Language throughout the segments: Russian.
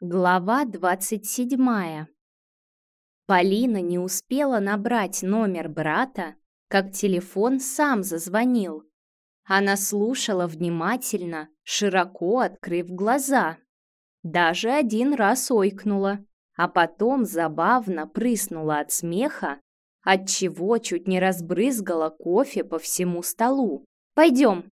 Глава двадцать седьмая. Полина не успела набрать номер брата, как телефон сам зазвонил. Она слушала внимательно, широко открыв глаза. Даже один раз ойкнула, а потом забавно прыснула от смеха, отчего чуть не разбрызгала кофе по всему столу. «Пойдем!»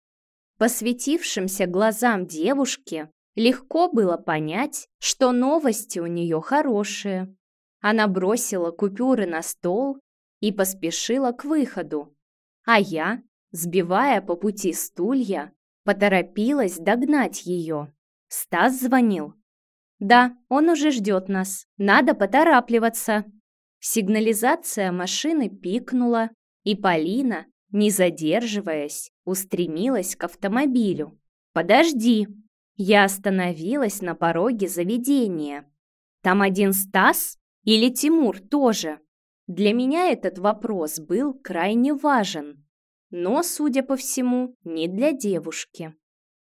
По светившимся глазам девушки Легко было понять, что новости у нее хорошие. Она бросила купюры на стол и поспешила к выходу. А я, сбивая по пути стулья, поторопилась догнать ее. Стас звонил. «Да, он уже ждет нас. Надо поторапливаться». Сигнализация машины пикнула, и Полина, не задерживаясь, устремилась к автомобилю. «Подожди!» Я остановилась на пороге заведения. Там один Стас или Тимур тоже? Для меня этот вопрос был крайне важен, но, судя по всему, не для девушки.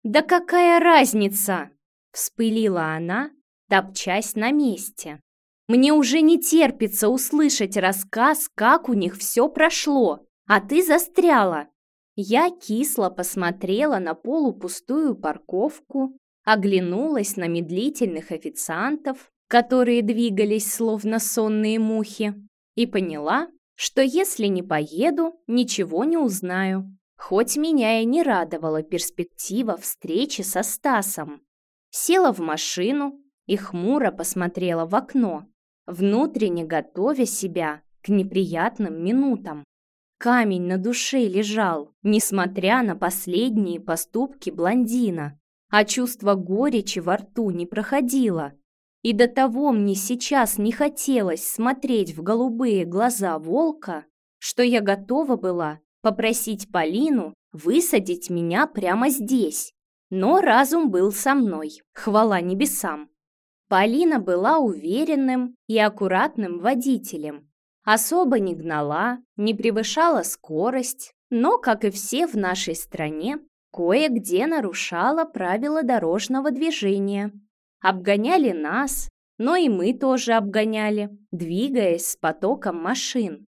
«Да какая разница?» – вспылила она, топчась на месте. «Мне уже не терпится услышать рассказ, как у них все прошло, а ты застряла. Я кисло посмотрела на полупустую парковку, оглянулась на медлительных официантов, которые двигались словно сонные мухи, и поняла, что если не поеду, ничего не узнаю. Хоть меня и не радовала перспектива встречи со Стасом. Села в машину и хмуро посмотрела в окно, внутренне готовя себя к неприятным минутам. Камень на душе лежал, несмотря на последние поступки блондина, а чувство горечи во рту не проходило. И до того мне сейчас не хотелось смотреть в голубые глаза волка, что я готова была попросить Полину высадить меня прямо здесь. Но разум был со мной, хвала небесам. Полина была уверенным и аккуратным водителем, Особо не гнала, не превышала скорость, но, как и все в нашей стране, кое-где нарушала правила дорожного движения. Обгоняли нас, но и мы тоже обгоняли, двигаясь с потоком машин.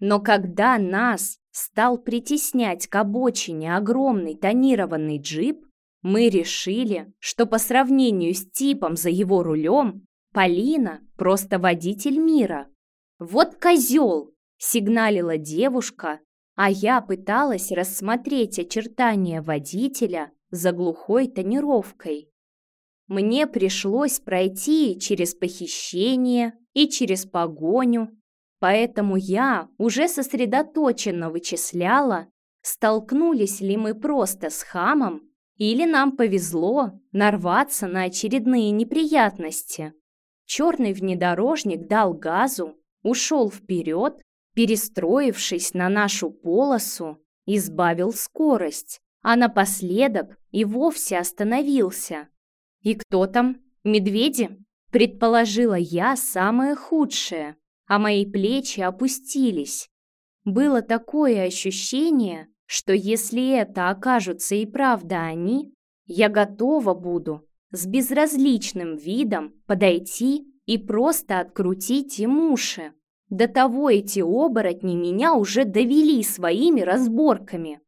Но когда нас стал притеснять к обочине огромный тонированный джип, мы решили, что по сравнению с типом за его рулем, Полина просто водитель мира. «Вот козел!» — сигналила девушка, а я пыталась рассмотреть очертания водителя за глухой тонировкой. Мне пришлось пройти через похищение и через погоню, поэтому я уже сосредоточенно вычисляла, столкнулись ли мы просто с хамом или нам повезло нарваться на очередные неприятности. Черный внедорожник дал газу, ушел вперед, перестроившись на нашу полосу, избавил скорость, а напоследок и вовсе остановился. «И кто там? Медведи?» Предположила я самое худшее, а мои плечи опустились. Было такое ощущение, что если это окажутся и правда они, я готова буду с безразличным видом подойти и просто открутить им уши. До того эти оборотни меня уже довели своими разборками.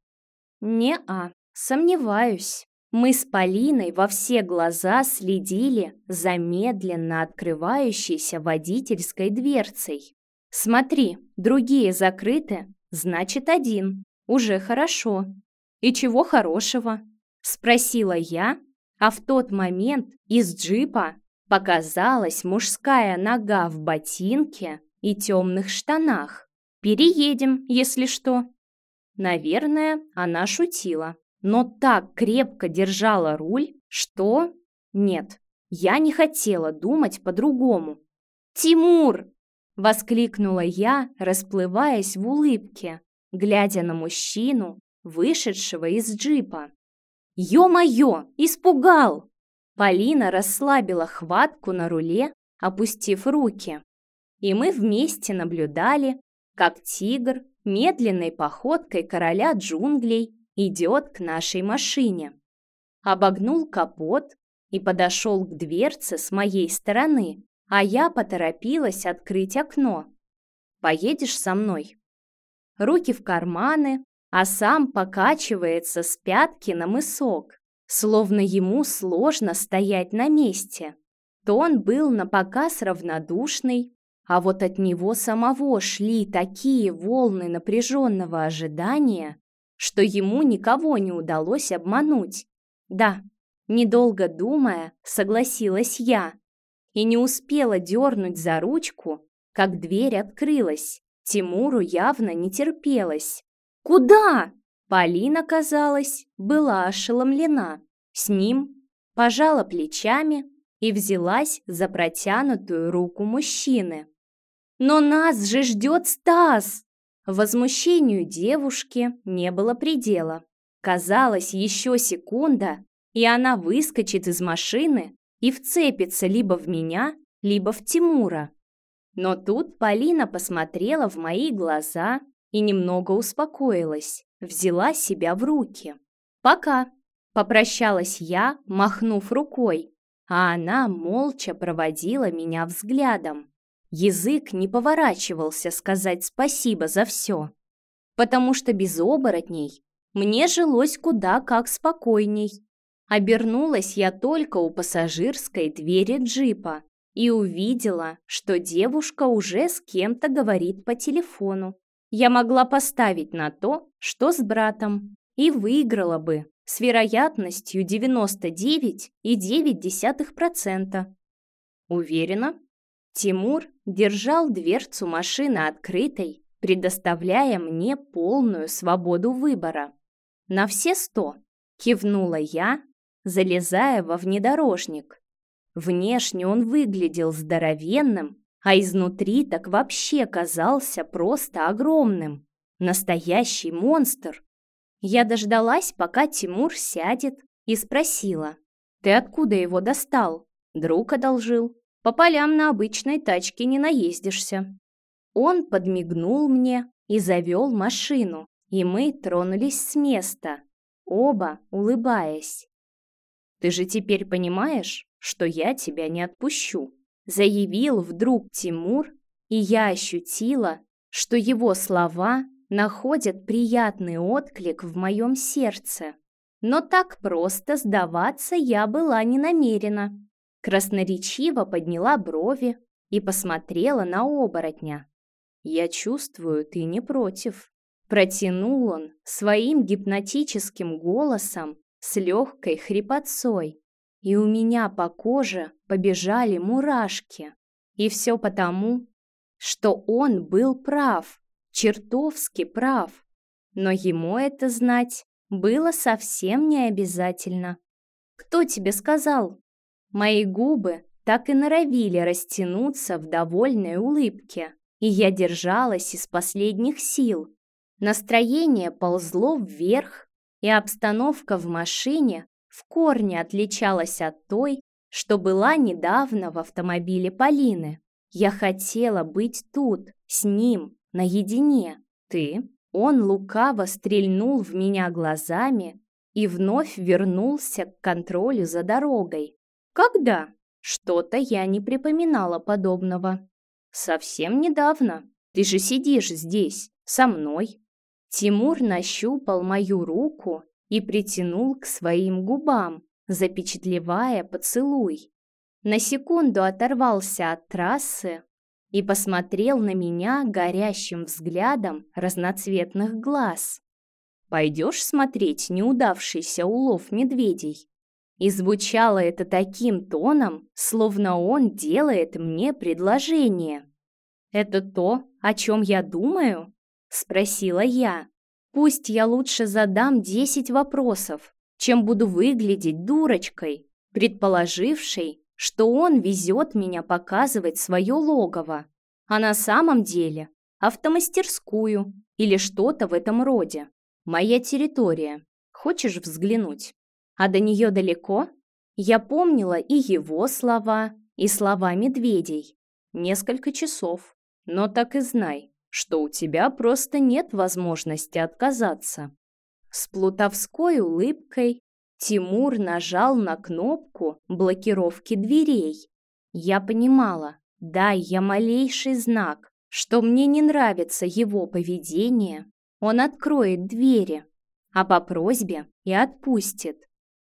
Не-а, сомневаюсь. Мы с Полиной во все глаза следили за медленно открывающейся водительской дверцей. Смотри, другие закрыты, значит один. Уже хорошо. И чего хорошего? Спросила я, а в тот момент из джипа Показалась мужская нога в ботинке и темных штанах. «Переедем, если что». Наверное, она шутила, но так крепко держала руль, что... Нет, я не хотела думать по-другому. «Тимур!» — воскликнула я, расплываясь в улыбке, глядя на мужчину, вышедшего из джипа. «Ё-моё! Испугал!» Полина расслабила хватку на руле, опустив руки. И мы вместе наблюдали, как тигр медленной походкой короля джунглей идет к нашей машине. Обогнул капот и подошел к дверце с моей стороны, а я поторопилась открыть окно. «Поедешь со мной?» Руки в карманы, а сам покачивается с пятки на мысок, словно ему сложно стоять на месте. То он был на показ равнодушный, а вот от него самого шли такие волны напряженного ожидания, что ему никого не удалось обмануть. Да, недолго думая, согласилась я и не успела дернуть за ручку, как дверь открылась. Тимуру явно не терпелось. «Куда?» Полина, казалось, была ошеломлена. С ним пожала плечами и взялась за протянутую руку мужчины. «Но нас же ждет Стас!» Возмущению девушки не было предела. Казалось, еще секунда, и она выскочит из машины и вцепится либо в меня, либо в Тимура. Но тут Полина посмотрела в мои глаза и немного успокоилась, взяла себя в руки. «Пока!» – попрощалась я, махнув рукой, а она молча проводила меня взглядом. Язык не поворачивался сказать спасибо за все, потому что без оборотней мне жилось куда как спокойней. Обернулась я только у пассажирской двери джипа и увидела, что девушка уже с кем-то говорит по телефону. Я могла поставить на то, что с братом, и выиграла бы с вероятностью 99,9%. Уверена? Тимур держал дверцу машины открытой, предоставляя мне полную свободу выбора. На все сто кивнула я, залезая во внедорожник. Внешне он выглядел здоровенным, а изнутри так вообще казался просто огромным. Настоящий монстр. Я дождалась, пока Тимур сядет, и спросила. «Ты откуда его достал?» Друг одолжил. «По полям на обычной тачке не наездишься». Он подмигнул мне и завел машину, и мы тронулись с места, оба улыбаясь. «Ты же теперь понимаешь, что я тебя не отпущу», заявил вдруг Тимур, и я ощутила, что его слова находят приятный отклик в моем сердце. Но так просто сдаваться я была не намерена. Красноречиво подняла брови и посмотрела на оборотня. «Я чувствую, ты не против». Протянул он своим гипнотическим голосом с легкой хрипотцой, и у меня по коже побежали мурашки. И все потому, что он был прав, чертовски прав. Но ему это знать было совсем не обязательно. «Кто тебе сказал?» Мои губы так и норовили растянуться в довольной улыбке, и я держалась из последних сил. Настроение ползло вверх, и обстановка в машине в корне отличалась от той, что была недавно в автомобиле Полины. Я хотела быть тут, с ним, наедине. Ты? Он лукаво стрельнул в меня глазами и вновь вернулся к контролю за дорогой. Когда? Что-то я не припоминала подобного. Совсем недавно. Ты же сидишь здесь, со мной. Тимур нащупал мою руку и притянул к своим губам, запечатлевая поцелуй. На секунду оторвался от трассы и посмотрел на меня горящим взглядом разноцветных глаз. «Пойдешь смотреть неудавшийся улов медведей?» И звучало это таким тоном, словно он делает мне предложение. «Это то, о чем я думаю?» – спросила я. «Пусть я лучше задам десять вопросов, чем буду выглядеть дурочкой, предположившей, что он везет меня показывать свое логово, а на самом деле автомастерскую или что-то в этом роде. Моя территория. Хочешь взглянуть? А до нее далеко? Я помнила и его слова, и слова медведей. Несколько часов. Но так и знай, что у тебя просто нет возможности отказаться. С плутовской улыбкой Тимур нажал на кнопку блокировки дверей. Я понимала, дай я малейший знак, что мне не нравится его поведение, он откроет двери, а по просьбе и отпустит.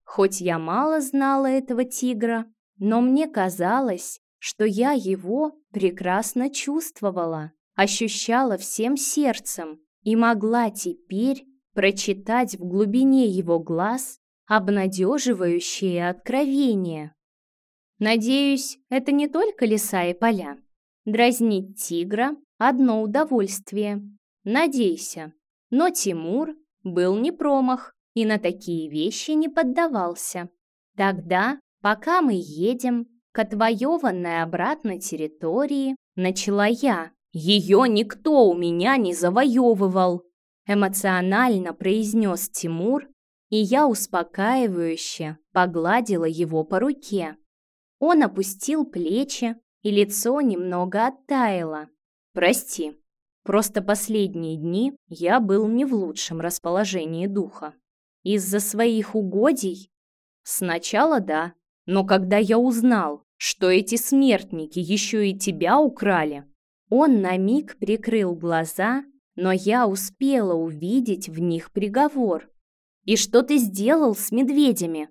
Хоть я мало знала этого тигра, но мне казалось, что я его прекрасно чувствовала, ощущала всем сердцем и могла теперь прочитать в глубине его глаз обнадеживающее откровение. Надеюсь, это не только леса и поля. Дразнить тигра – одно удовольствие. Надейся. Но Тимур был не промах и на такие вещи не поддавался. Тогда, пока мы едем к отвоеванной обратно территории, начала я. Ее никто у меня не завоевывал. Эмоционально произнес Тимур, и я успокаивающе погладила его по руке. Он опустил плечи, и лицо немного оттаяло. «Прости, просто последние дни я был не в лучшем расположении духа. Из-за своих угодий? Сначала да, но когда я узнал, что эти смертники еще и тебя украли, он на миг прикрыл глаза, но я успела увидеть в них приговор. «И что ты сделал с медведями?»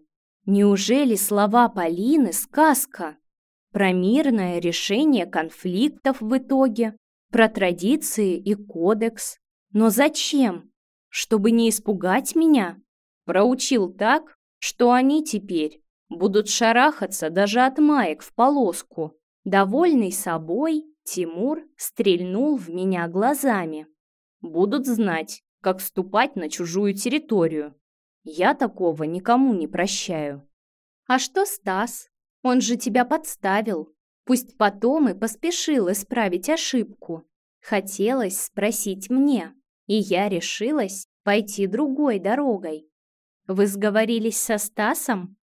Неужели слова Полины — сказка? Про мирное решение конфликтов в итоге, про традиции и кодекс. Но зачем? Чтобы не испугать меня? Проучил так, что они теперь будут шарахаться даже от маек в полоску. Довольный собой, Тимур стрельнул в меня глазами. Будут знать, как ступать на чужую территорию. Я такого никому не прощаю. А что Стас? Он же тебя подставил. Пусть потом и поспешил исправить ошибку. Хотелось спросить мне, и я решилась пойти другой дорогой. Вы сговорились со Стасом?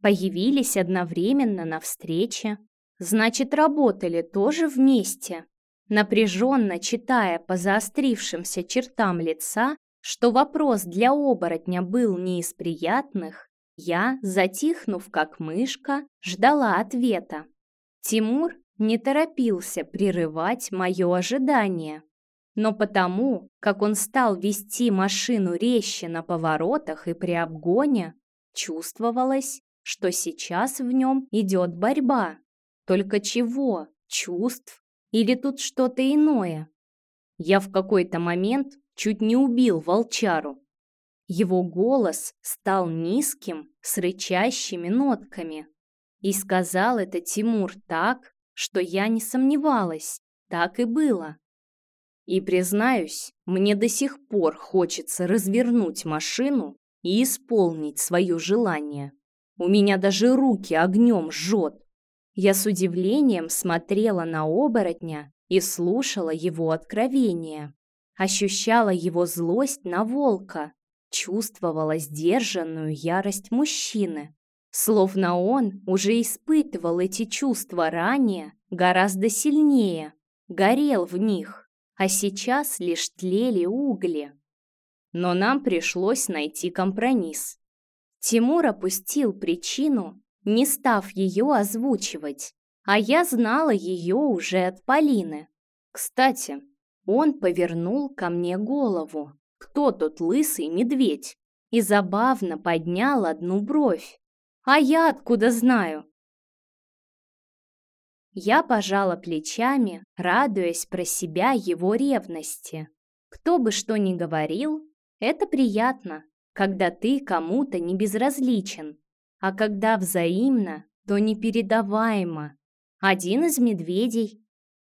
Появились одновременно на встрече. Значит, работали тоже вместе. Напряженно читая по заострившимся чертам лица, что вопрос для оборотня был не из приятных, я, затихнув как мышка, ждала ответа. Тимур не торопился прерывать мое ожидание, но потому, как он стал вести машину резче на поворотах и при обгоне, чувствовалось, что сейчас в нем идет борьба. Только чего? Чувств? Или тут что-то иное? Я в какой-то момент чуть не убил волчару. Его голос стал низким, с рычащими нотками. И сказал это Тимур так, что я не сомневалась, так и было. И признаюсь, мне до сих пор хочется развернуть машину и исполнить свое желание. У меня даже руки огнем жжет. Я с удивлением смотрела на оборотня и слушала его откровения. Ощущала его злость на волка, чувствовала сдержанную ярость мужчины, словно он уже испытывал эти чувства ранее гораздо сильнее, горел в них, а сейчас лишь тлели угли. Но нам пришлось найти компромисс. Тимур опустил причину, не став ее озвучивать, а я знала ее уже от Полины. Кстати, он повернул ко мне голову. Кто тот лысый медведь? И забавно поднял одну бровь. А я откуда знаю? Я пожала плечами, радуясь про себя его ревности. Кто бы что ни говорил, это приятно, когда ты кому-то не безразличен, а когда взаимно, то непередаваемо. Один из медведей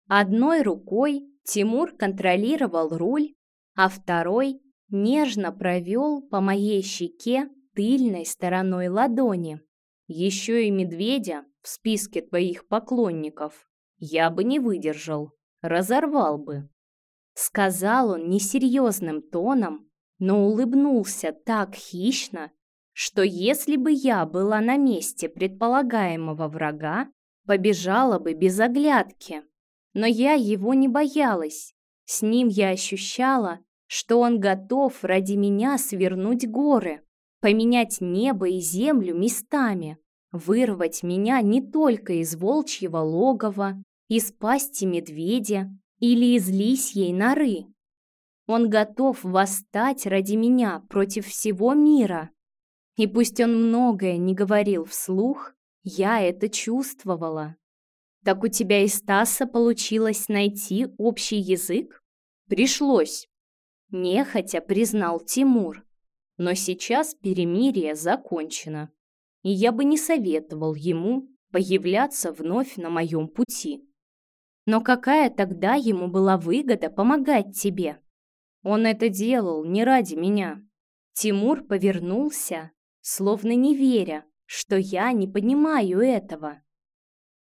одной рукой Тимур контролировал руль, а второй нежно провел по моей щеке тыльной стороной ладони. Еще и медведя в списке твоих поклонников я бы не выдержал, разорвал бы. Сказал он несерьезным тоном, но улыбнулся так хищно, что если бы я была на месте предполагаемого врага, побежала бы без оглядки. Но я его не боялась. С ним я ощущала, что он готов ради меня свернуть горы. поменять небо и землю местами, вырвать меня не только из волчьего логова, из пасти медведя или из лисьей норы. Он готов восстать ради меня против всего мира. И пусть он многое не говорил вслух, я это чувствовала. Так у тебя и Стаса получилось найти общий язык? Пришлось. Нехотя признал Тимур. Но сейчас перемирие закончено, и я бы не советовал ему появляться вновь на моем пути. Но какая тогда ему была выгода помогать тебе? Он это делал не ради меня. Тимур повернулся, словно не веря, что я не понимаю этого.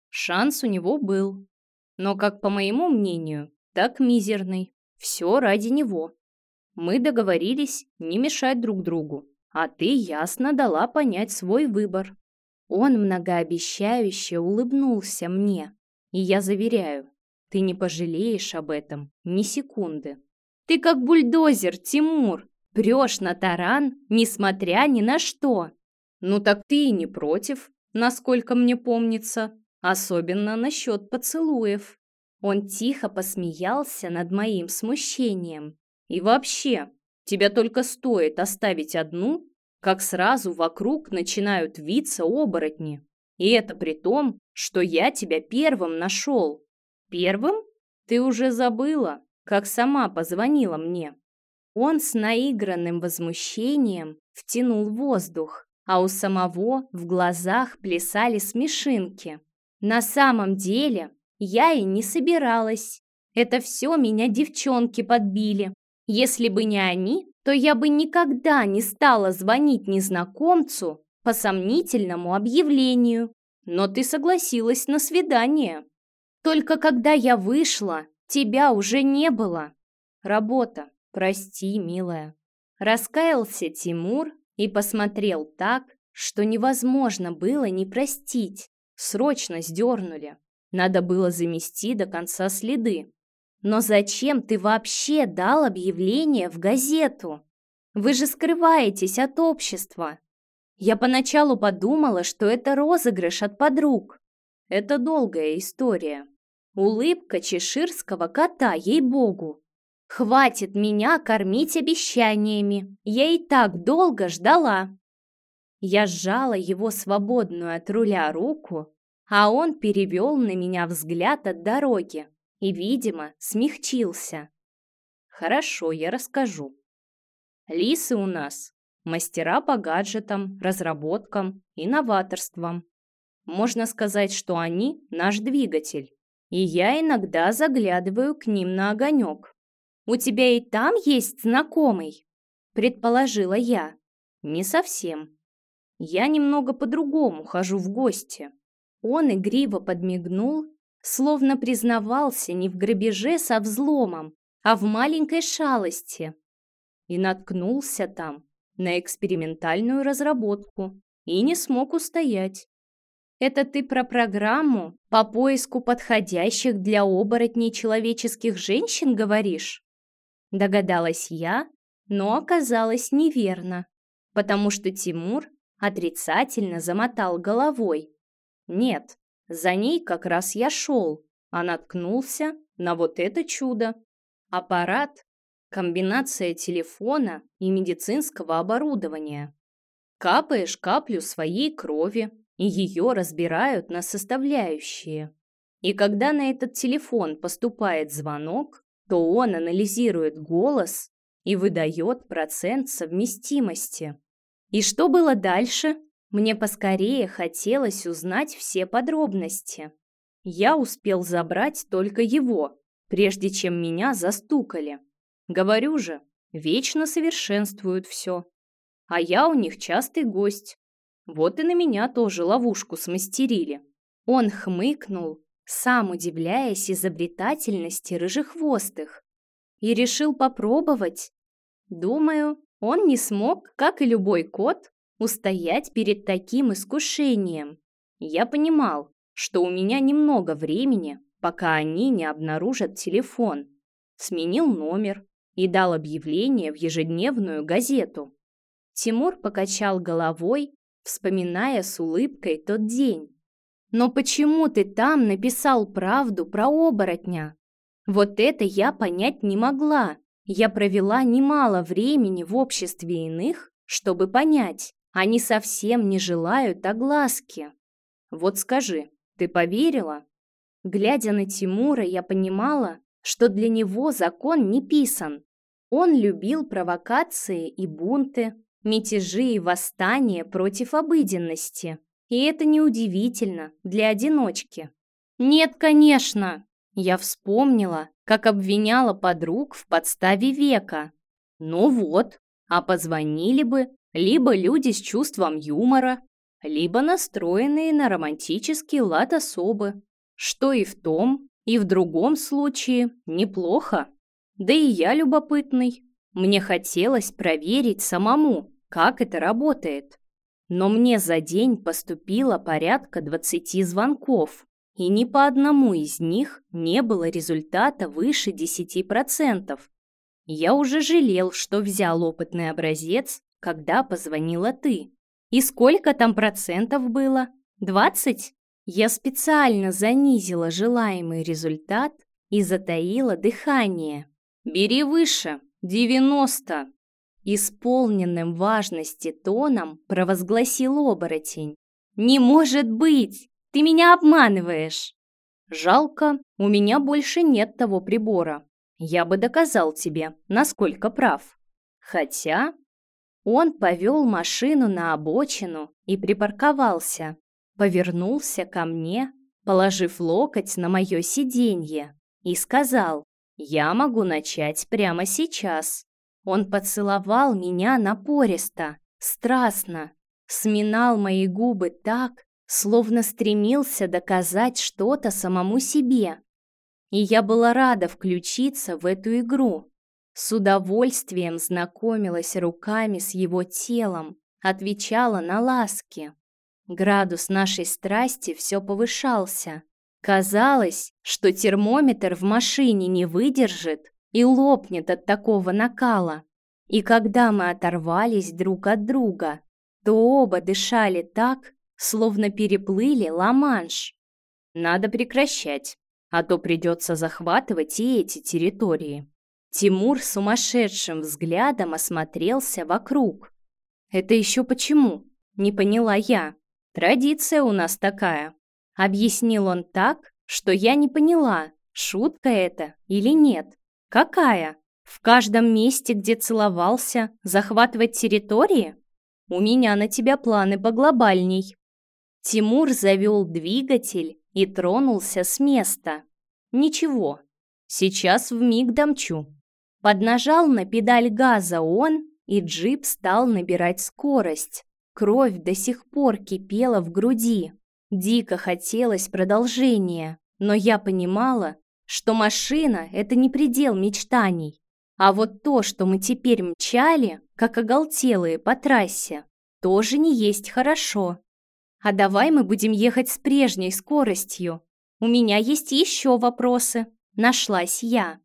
Шанс у него был, но, как по моему мнению, так мизерный. Все ради него. Мы договорились не мешать друг другу, а ты ясно дала понять свой выбор. Он многообещающе улыбнулся мне, и я заверяю, ты не пожалеешь об этом ни секунды. Ты как бульдозер, Тимур, прешь на таран, несмотря ни на что. Ну так ты и не против, насколько мне помнится, особенно насчет поцелуев. Он тихо посмеялся над моим смущением и вообще, тебя только стоит оставить одну, как сразу вокруг начинают виться оборотни. И это при том, что я тебя первым нашел. Первым? Ты уже забыла, как сама позвонила мне. Он с наигранным возмущением втянул воздух, а у самого в глазах плясали смешинки. На самом деле я и не собиралась. Это все меня девчонки подбили. Если бы не они, то я бы никогда не стала звонить незнакомцу по сомнительному объявлению. Но ты согласилась на свидание. Только когда я вышла, тебя уже не было. Работа, прости, милая. Раскаялся Тимур и посмотрел так, что невозможно было не простить. Срочно сдернули. Надо было замести до конца следы. Но зачем ты вообще дал объявление в газету? Вы же скрываетесь от общества. Я поначалу подумала, что это розыгрыш от подруг. Это долгая история. Улыбка чеширского кота, ей-богу. Хватит меня кормить обещаниями. Я и так долго ждала. Я сжала его свободную от руля руку, а он перевел на меня взгляд от дороги и, видимо, смягчился. Хорошо, я расскажу. Лисы у нас мастера по гаджетам, разработкам и новаторствам. Можно сказать, что они наш двигатель. И я иногда заглядываю к ним на огонек. «У тебя и там есть знакомый?» Предположила я. «Не совсем. Я немного по-другому хожу в гости». Он игриво подмигнул словно признавался не в грабеже со взломом, а в маленькой шалости. И наткнулся там на экспериментальную разработку и не смог устоять. Это ты про программу по поиску подходящих для оборотней человеческих женщин говоришь? Догадалась я, но оказалось неверно, потому что Тимур отрицательно замотал головой. Нет, за ней как раз я шел, а наткнулся на вот это чудо. Аппарат – комбинация телефона и медицинского оборудования. Капаешь каплю своей крови, и ее разбирают на составляющие. И когда на этот телефон поступает звонок, то он анализирует голос и выдает процент совместимости. И что было дальше? Мне поскорее хотелось узнать все подробности. Я успел забрать только его, прежде чем меня застукали. Говорю же, вечно совершенствуют все. А я у них частый гость. Вот и на меня тоже ловушку смастерили. Он хмыкнул, сам удивляясь изобретательности рыжехвостых, и решил попробовать. Думаю, он не смог, как и любой кот, устоять перед таким искушением. Я понимал, что у меня немного времени, пока они не обнаружат телефон. Сменил номер и дал объявление в ежедневную газету. Тимур покачал головой, вспоминая с улыбкой тот день. «Но почему ты там написал правду про оборотня?» Вот это я понять не могла. Я провела немало времени в обществе иных, чтобы понять, они совсем не желают огласки. Вот скажи, ты поверила? Глядя на Тимура, я понимала, что для него закон не писан. Он любил провокации и бунты, мятежи и восстания против обыденности. И это неудивительно для одиночки. Нет, конечно, я вспомнила, как обвиняла подруг в подставе века. Ну вот, а позвонили бы либо люди с чувством юмора, либо настроенные на романтический лад особы, что и в том, и в другом случае неплохо. Да и я любопытный. Мне хотелось проверить самому, как это работает. Но мне за день поступило порядка 20 звонков, и ни по одному из них не было результата выше 10%. Я уже жалел, что взял опытный образец, когда позвонила ты. И сколько там процентов было? 20? Я специально занизила желаемый результат и затаила дыхание. Бери выше, 90. Исполненным важности тоном провозгласил оборотень. «Не может быть! Ты меня обманываешь!» «Жалко, у меня больше нет того прибора. Я бы доказал тебе, насколько прав. Хотя...» Он повел машину на обочину и припарковался. Повернулся ко мне, положив локоть на мое сиденье, и сказал, «Я могу начать прямо сейчас». Он поцеловал меня напористо, страстно, сминал мои губы так, словно стремился доказать что-то самому себе. И я была рада включиться в эту игру. С удовольствием знакомилась руками с его телом, отвечала на ласки. Градус нашей страсти все повышался. Казалось, что термометр в машине не выдержит и лопнет от такого накала. И когда мы оторвались друг от друга, то оба дышали так, словно переплыли Ла-Манш. Надо прекращать, а то придется захватывать и эти территории. Тимур сумасшедшим взглядом осмотрелся вокруг. «Это еще почему?» — не поняла я. «Традиция у нас такая». Объяснил он так, что я не поняла, шутка это или нет. «Какая? В каждом месте, где целовался, захватывать территории? У меня на тебя планы поглобальней». Тимур завел двигатель и тронулся с места. Ничего, сейчас в миг домчу. Поднажал на педаль газа он, и джип стал набирать скорость. Кровь до сих пор кипела в груди. Дико хотелось продолжения, но я понимала, что машина — это не предел мечтаний. А вот то, что мы теперь мчали, как оголтелые по трассе, тоже не есть хорошо. А давай мы будем ехать с прежней скоростью. У меня есть еще вопросы. Нашлась я.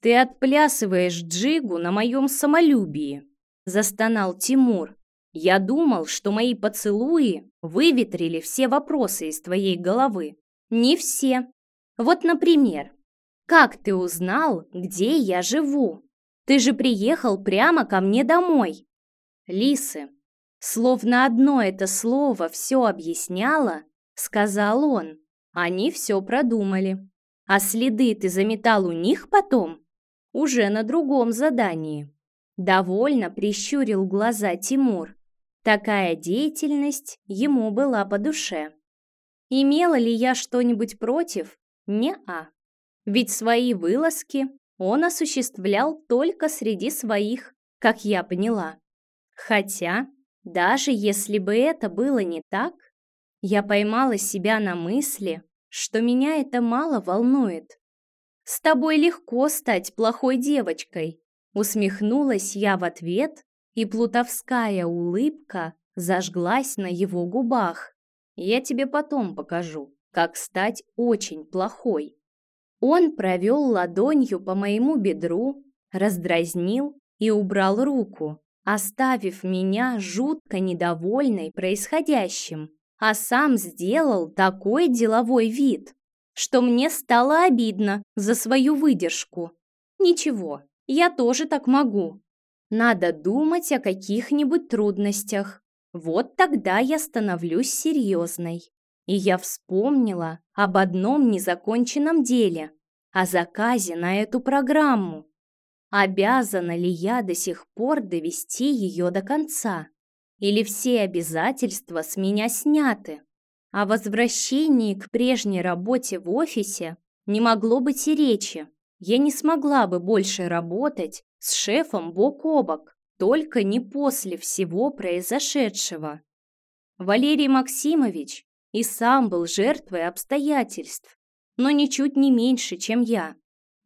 Ты отплясываешь джигу на моем самолюбии, застонал Тимур. Я думал, что мои поцелуи выветрили все вопросы из твоей головы. Не все. Вот, например, как ты узнал, где я живу? Ты же приехал прямо ко мне домой. Лисы, Словно одно это слово все объясняло, сказал он. Они все продумали. А следы ты заметал у них потом? Уже на другом задании. Довольно прищурил глаза Тимур. Такая деятельность ему была по душе. Имела ли я что-нибудь против? Не-а. Ведь свои вылазки он осуществлял только среди своих, как я поняла. Хотя даже если бы это было не так, я поймала себя на мысли, что меня это мало волнует. «С тобой легко стать плохой девочкой», усмехнулась я в ответ, и плутовская улыбка зажглась на его губах. «Я тебе потом покажу, как стать очень плохой». Он провел ладонью по моему бедру, раздразнил и убрал руку, оставив меня жутко недовольной происходящим, а сам сделал такой деловой вид, что мне стало обидно за свою выдержку. Ничего, я тоже так могу. Надо думать о каких-нибудь трудностях. Вот тогда я становлюсь серьезной. И я вспомнила об одном незаконченном деле, о заказе на эту программу. Обязана ли я до сих пор довести ее до конца? Или все обязательства с меня сняты? О возвращении к прежней работе в офисе не могло быть и речи. Я не смогла бы больше работать с шефом бок о бок, только не после всего произошедшего. Валерий Максимович и сам был жертвой обстоятельств, но ничуть не меньше, чем я.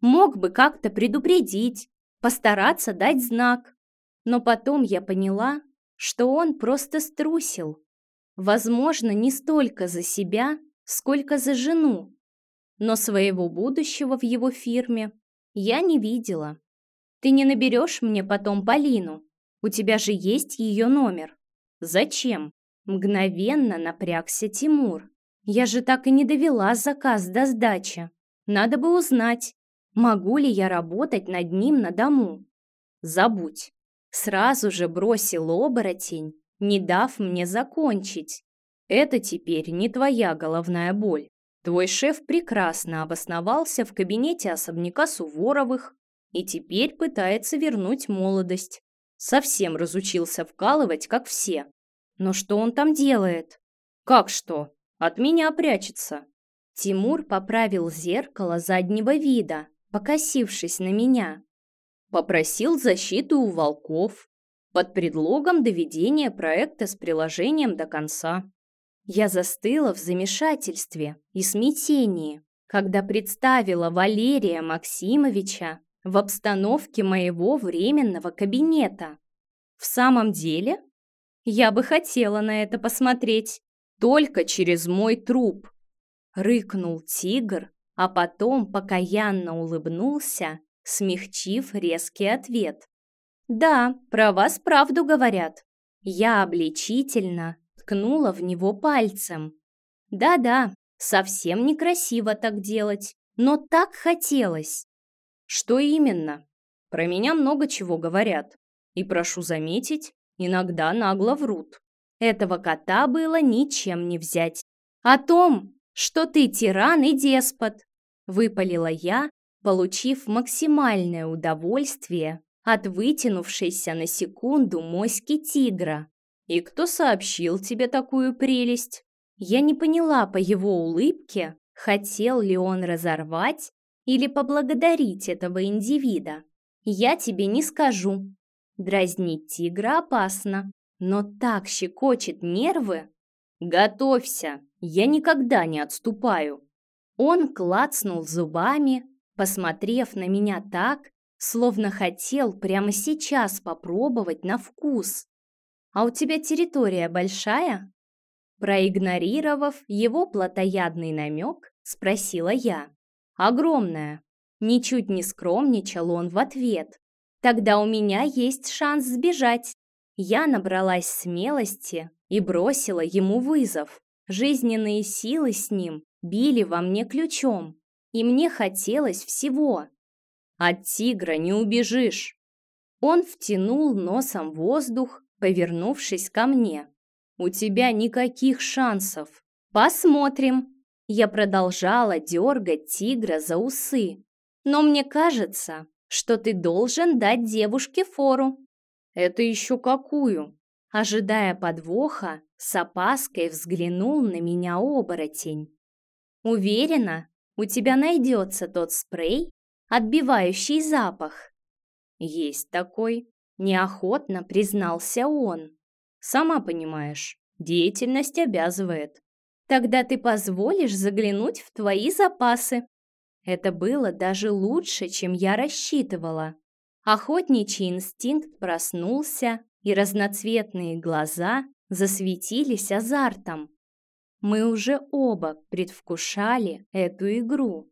Мог бы как-то предупредить, постараться дать знак. Но потом я поняла, что он просто струсил. Возможно, не столько за себя, сколько за жену. Но своего будущего в его фирме я не видела. Ты не наберешь мне потом Полину? У тебя же есть ее номер. Зачем? Мгновенно напрягся Тимур. Я же так и не довела заказ до сдачи. Надо бы узнать, Могу ли я работать над ним на дому? Забудь. Сразу же бросил оборотень, не дав мне закончить. Это теперь не твоя головная боль. Твой шеф прекрасно обосновался в кабинете особняка Суворовых и теперь пытается вернуть молодость. Совсем разучился вкалывать, как все. Но что он там делает? Как что? От меня прячется. Тимур поправил зеркало заднего вида, покосившись на меня. Попросил защиту у волков под предлогом доведения проекта с приложением до конца. Я застыла в замешательстве и смятении, когда представила Валерия Максимовича в обстановке моего временного кабинета. В самом деле, я бы хотела на это посмотреть только через мой труп. Рыкнул тигр, а потом покаянно улыбнулся, смягчив резкий ответ. «Да, про вас правду говорят». Я обличительно ткнула в него пальцем. «Да-да, совсем некрасиво так делать, но так хотелось». «Что именно?» «Про меня много чего говорят. И, прошу заметить, иногда нагло врут. Этого кота было ничем не взять. О том, что ты тиран и деспот, выпалила я, получив максимальное удовольствие от вытянувшейся на секунду моськи тигра. «И кто сообщил тебе такую прелесть?» Я не поняла по его улыбке, хотел ли он разорвать или поблагодарить этого индивида. «Я тебе не скажу». Дразнить тигра опасно, но так щекочет нервы. «Готовься, я никогда не отступаю», он клацнул зубами, посмотрев на меня так, словно хотел прямо сейчас попробовать на вкус. «А у тебя территория большая?» Проигнорировав его плотоядный намек, спросила я. «Огромная». Ничуть не скромничал он в ответ. «Тогда у меня есть шанс сбежать». Я набралась смелости и бросила ему вызов. Жизненные силы с ним били во мне ключом, и мне хотелось всего. От тигра не убежишь. Он втянул носом воздух, повернувшись ко мне. У тебя никаких шансов. Посмотрим. Я продолжала дергать тигра за усы. Но мне кажется, что ты должен дать девушке фору. Это еще какую? Ожидая подвоха, с опаской взглянул на меня оборотень. Уверена, у тебя найдется тот спрей, отбивающий запах. Есть такой, неохотно признался он. Сама понимаешь, деятельность обязывает. Тогда ты позволишь заглянуть в твои запасы. Это было даже лучше, чем я рассчитывала. Охотничий инстинкт проснулся, и разноцветные глаза засветились азартом. Мы уже оба предвкушали эту игру.